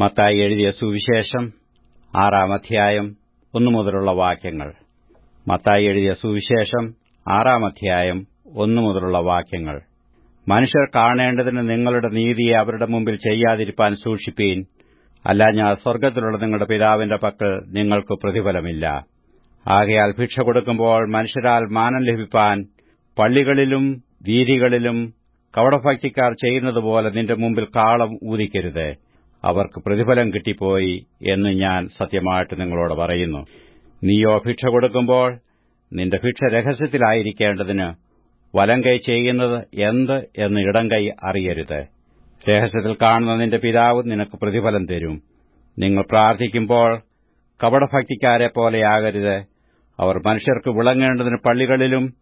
മത്തായി എഴുതിയ സുവിശേഷം ആറാം അധ്യായം ഒന്നു മുതലുള്ള വാക്യങ്ങൾ. മത്തായി എഴുതിയ സുവിശേഷം ആറാം അധ്യായം ഒന്നു മുതലുള്ള വാക്യങ്ങൾ. മനുഷ്യർ കാണേണ്ടതിന് നിങ്ങളുടെ നീതിയെ അവരുടെ മുമ്പിൽ ചെയ്യാതിരിപ്പാൻ സൂക്ഷിപ്പീൻ. അല്ല ഞാൻ സ്വർഗത്തിലുള്ള നിങ്ങളുടെ പിതാവിന്റെ പക്കൽ നിങ്ങൾക്ക് പ്രതിഫലമില്ല. ആകയാൽ ഭിക്ഷ കൊടുക്കുമ്പോൾ മനുഷ്യരാൽ മാനം ലഭിപ്പാൻ പള്ളികളിലും വീതികളിലും കവടഭക്തിക്കാർ ചെയ്യുന്നതുപോലെ നിന്റെ മുമ്പിൽ കാളം ഊതിക്കരുത്. അവർക്ക് പ്രതിഫലം കിട്ടിപ്പോയി എന്ന് ഞാൻ സത്യമായിട്ട് നിങ്ങളോട് പറയുന്നു. നീയോ ഭിക്ഷ കൊടുക്കുമ്പോൾ നിന്റെ ഭിക്ഷ രഹസ്യത്തിലായിരിക്കേണ്ടതിന് വലം കൈ ചെയ്യുന്നത് എന്ത് എന്ന് ഇടം കൈ അറിയരുത്. രഹസ്യത്തിൽ കാണുന്ന നിന്റെ പിതാവ് നിനക്ക് പ്രതിഫലം തരും. നിങ്ങൾ പ്രാർത്ഥിക്കുമ്പോൾ കപടഭക്തിക്കാരെ പോലെയാകരുത് അവർ മനുഷ്യർക്ക് വിളങ്ങേണ്ടതിന് പള്ളികളിലും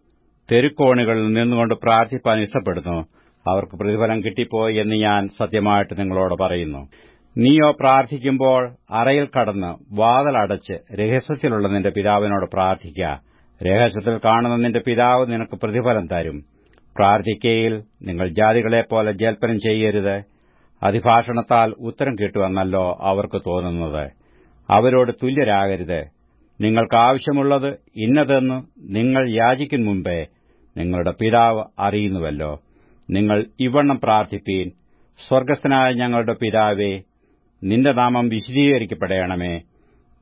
തെരുക്കോണുകളിൽ നിന്നുകൊണ്ട് പ്രാർത്ഥിപ്പാൻ ഇഷ്ടപ്പെടുന്നു. അവർക്ക് പ്രതിഫലം കിട്ടിപ്പോയി എന്ന് ഞാൻ സത്യമായിട്ട് നിങ്ങളോട് പറയുന്നു. നീയോ പ്രാർത്ഥിക്കുമ്പോൾ അറയിൽ കടന്ന് വാതലടച്ച് രഹസ്യത്തിലുള്ള നിന്റെ പിതാവിനോട് പ്രാർത്ഥിക്ക. രഹസ്യത്തിൽ കാണുന്ന നിന്റെ പിതാവ് നിനക്ക് പ്രതിഫലം തരും. പ്രാർത്ഥിക്കയിൽ നിങ്ങൾ ജാതികളെപ്പോലെ ജൽപ്പനം ചെയ്യരുത്. അതിഭാഷണത്താൽ ഉത്തരം കിട്ടുമെന്നല്ലോ അവർക്ക് തോന്നുന്നത്. അവരോട് തുല്യരാകരുത്. നിങ്ങൾക്ക് ആവശ്യമുള്ളത് ഇന്നതെന്ന് നിങ്ങൾ യാചിക്കും മുമ്പേ നിങ്ങളുടെ പിതാവ് അറിയുന്നുവല്ലോ. നിങ്ങൾ ഇവണ്ണം പ്രാർത്ഥിപ്പീൻ. സ്വർഗസ്ഥനായ ഞങ്ങളുടെ പിതാവേ നിന്റെ നാമം വിശദീകരിക്കപ്പെടണമേ.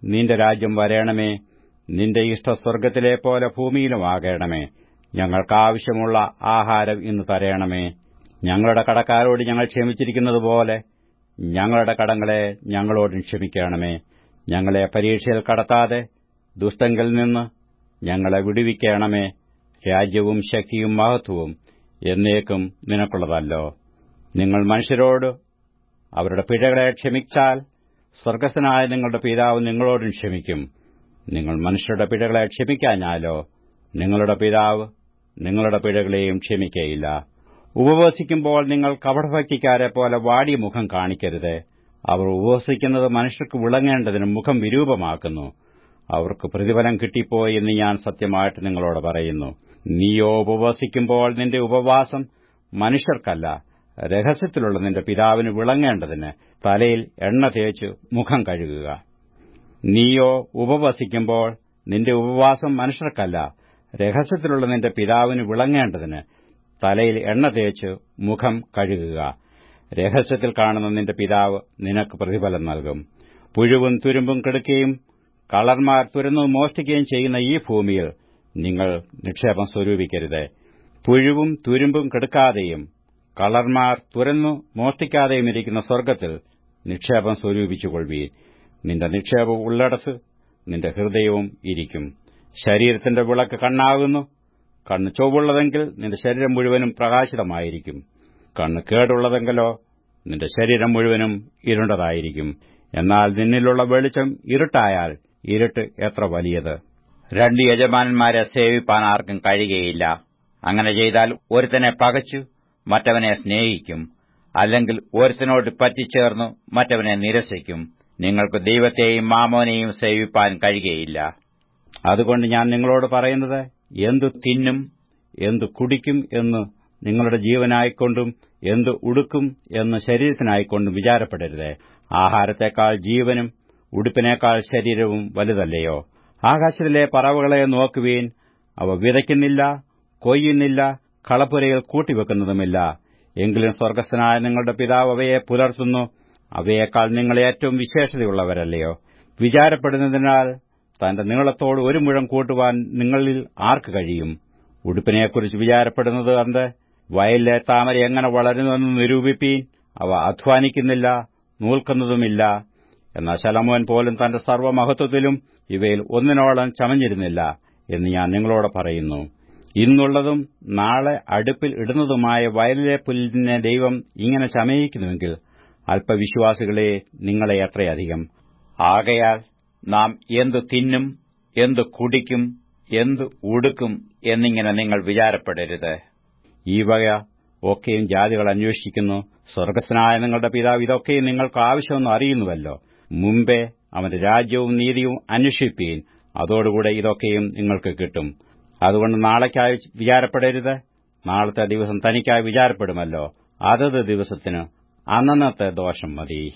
നിന്റെ രാജ്യം വരേണമേ. നിന്റെ ഇഷ്ട സ്വർഗത്തിലെ പോലെ ഭൂമിയിലുമാകണമേ ഞങ്ങൾക്കാവശ്യമുള്ള ആഹാരം ഇന്ന് തരയണമേ ഞങ്ങളുടെ കടക്കാരോട് ഞങ്ങൾ ക്ഷമിച്ചിരിക്കുന്നതുപോലെ ഞങ്ങളുടെ കടങ്ങളെ ഞങ്ങളോടും ക്ഷമിക്കണമേ. ഞങ്ങളെ പരീക്ഷയിൽ കടത്താതെ ദുഷ്ടങ്കിൽ നിന്ന് ഞങ്ങളെ വിടുവിക്കണമേ. രാജ്യവും ശക്തിയും മഹത്വവും എന്നേക്കും നിനക്കുള്ളതല്ലോ. നിങ്ങൾ മനുഷ്യരോട് അവരുടെ പിഴകളെ ക്ഷമിച്ചാൽ സ്വർഗസ്സനായ നിങ്ങളുടെ പിതാവ് നിങ്ങളോടും ക്ഷമിക്കും. നിങ്ങൾ മനുഷ്യരുടെ പിഴകളെ ക്ഷമിക്കാഞ്ഞാലോ നിങ്ങളുടെ പിതാവ് നിങ്ങളുടെ പിഴകളെയും ക്ഷമിക്കയില്ല. ഉപവസിക്കുമ്പോൾ നിങ്ങൾ കപടഭക്തിക്കാരെ പോലെ വാടിയ മുഖം കാണിക്കരുത്. അവർ ഉപവസിക്കുന്നത് മനുഷ്യർക്ക് വിളങ്ങേണ്ടതിന് മുഖം വിരൂപമാക്കുന്നു. അവർക്ക് പ്രതിഫലം കിട്ടിപ്പോയി എന്ന് ഞാൻ സത്യമായിട്ട് നിങ്ങളോട് പറയുന്നു. നീയോ ഉപവസിക്കുമ്പോൾ നിന്റെ ഉപവാസം മനുഷ്യർക്കല്ല രഹസ്യത്തിലുള്ള നിന്റെ പിതാവിന് വിളങ്ങേണ്ടതിന് തലയിൽ എണ്ണ തേച്ച് മുഖം കഴുകുക. നീയോ ഉപവസിക്കുമ്പോൾ നിന്റെ ഉപവാസം മനുഷ്യർക്കല്ല രഹസ്യത്തിലുള്ള നിന്റെ പിതാവിന് വിളങ്ങേണ്ടതിന് തലയിൽ എണ്ണ തേച്ച് മുഖം കഴുകുക. രഹസ്യത്തിൽ കാണുന്ന നിന്റെ പിതാവ് നിനക്ക് പ്രതിഫലം നൽകും. പുഴുവും തുരുമ്പും കെടുക്കുകയും കളർമാർ തുരന്നു മോഷ്ടിക്കുകയും ചെയ്യുന്ന ഈ ഭൂമിയിൽ നിങ്ങൾ നിക്ഷേപം സ്വരൂപിക്കരുത്. പുഴുവും തുരുമ്പും കെടുക്കാതെയും കളർമാർ തുരന്നു മോഷ്ടിക്കാതെയും ഇരിക്കുന്ന സ്വർഗത്തിൽ നിക്ഷേപം സ്വരൂപിച്ചുകൊള്ളുവീൻ. നിന്റെ നിക്ഷേപം ഉള്ളടത്ത് നിന്റെ ഹൃദയവും ഇരിക്കും. ശരീരത്തിന്റെ വിളക്ക് കണ്ണാകുന്നു. കണ്ണ് ചൊവ്വുള്ളതെങ്കിൽ നിന്റെ ശരീരം മുഴുവനും പ്രകാശിതമായിരിക്കും. കണ്ണ് കേടുള്ളതെങ്കിലോ നിന്റെ ശരീരം മുഴുവനും ഇരുണ്ടതായിരിക്കും. എന്നാൽ നിന്നിലുള്ള വെളിച്ചം ഇരുട്ടായാൽ ഇരുട്ട് എത്ര വലിയത്? രണ്ട് യജമാനന്മാരെ സേവിപ്പാൻ ആർക്കും കഴിയുകയില്ല. അങ്ങനെ ചെയ്താൽ ഒരുത്തനെ പകച്ചു മറ്റവനെ സ്നേഹിക്കും. അല്ലെങ്കിൽ ഒരുത്തനോട് പറ്റിച്ചേർന്നു മറ്റവനെ നിരസിക്കും. നിങ്ങൾക്ക് ദൈവത്തെയും മാമോനെയും സേവിപ്പാൻ കഴിയുകയില്ല. അതുകൊണ്ട് ഞാൻ നിങ്ങളോട് പറയുന്നത് എന്തു തിന്നും എന്തു കുടിക്കും എന്ന് നിങ്ങളുടെ ജീവനായിക്കൊണ്ടും എന്തു ഉടുക്കും എന്ന് ശരീരത്തിനായിക്കൊണ്ടും വിചാരപ്പെടരുത്. ആഹാരത്തെക്കാൾ ജീവനും ഉടുപ്പിനേക്കാൾ ശരീരവും വലുതല്ലയോ? ആകാശത്തിലെ പറവുകളെ നോക്കുവീൻ. അവ വിതയ്ക്കുന്നില്ല കൊയ്യുന്നില്ല കളപ്പുരയിൽ കൂട്ടിവെക്കുന്നതുമില്ല. എങ്കിലും സ്വർഗസ്ഥനായ നിങ്ങളുടെ പിതാവ് അവയെ പുലർത്തുന്നു. അവയേക്കാൾ നിങ്ങൾ ഏറ്റവും വിശേഷതയുള്ളവരല്ലയോ? വിചാരപ്പെടുന്നതിനാൽ തന്റെ നീളത്തോട് ഒരു മുഴം കൂട്ടുവാൻ നിങ്ങളിൽ ആർക്ക് കഴിയും? ഉടുപ്പിനെക്കുറിച്ച് വിചാരപ്പെടുന്നത് കണ്ട് വയലിലെ താമര എങ്ങനെ വളരുന്നുവെന്ന് നിരൂപിപ്പീൻ. അവ അധ്വാനിക്കുന്നില്ല നൂൽക്കുന്നതുമില്ല. എന്നാൽ ശലമോൻ പോലും തന്റെ സർവമഹത്വത്തിലും ഇവയിൽ ഒന്നിനോളം ചമഞ്ഞിരുന്നില്ല എന്ന് ഞാൻ നിങ്ങളോട് പറയുന്നു. ഇന്നുള്ളതും നാളെ അടുപ്പിൽ ഇടുന്നതുമായ വയലിലെ പുല്ലിനെ ദൈവം ഇങ്ങനെ ചമയിക്കുന്നുവെങ്കിൽ അല്പവിശ്വാസികളെ നിങ്ങളെ എത്രയധികം ആകയാൽ നാം എന്തു തിന്നും എന്തു കുടിക്കും എന്തു ഉടുക്കും എന്നിങ്ങനെ നിങ്ങൾ വിചാരപ്പെടരുത്. ഈ വക ഒക്കെയും ജാതികൾ അന്വേഷിക്കുന്നു. സ്വർഗസ്നായ നിങ്ങളുടെ പിതാവ് ഇതൊക്കെയും നിങ്ങൾക്ക് ആവശ്യമെന്ന് അറിയുന്നുവല്ലോ. മുമ്പേ അവന്റെ രാജ്യവും നീതിയും അന്വേഷിപ്പീൻ. അതോടുകൂടെ ഇതൊക്കെയും നിങ്ങൾക്ക് കിട്ടും. അതുകൊണ്ട് നാളേക്കായി വിചാരപ്പെടരുത്. നാളത്തെ ദിവസം തനിക്കായി വിചാരപ്പെടുമല്ലോ. അതത് ദിവസത്തിന് അന്നന്നത്തെ ദോഷം മതി.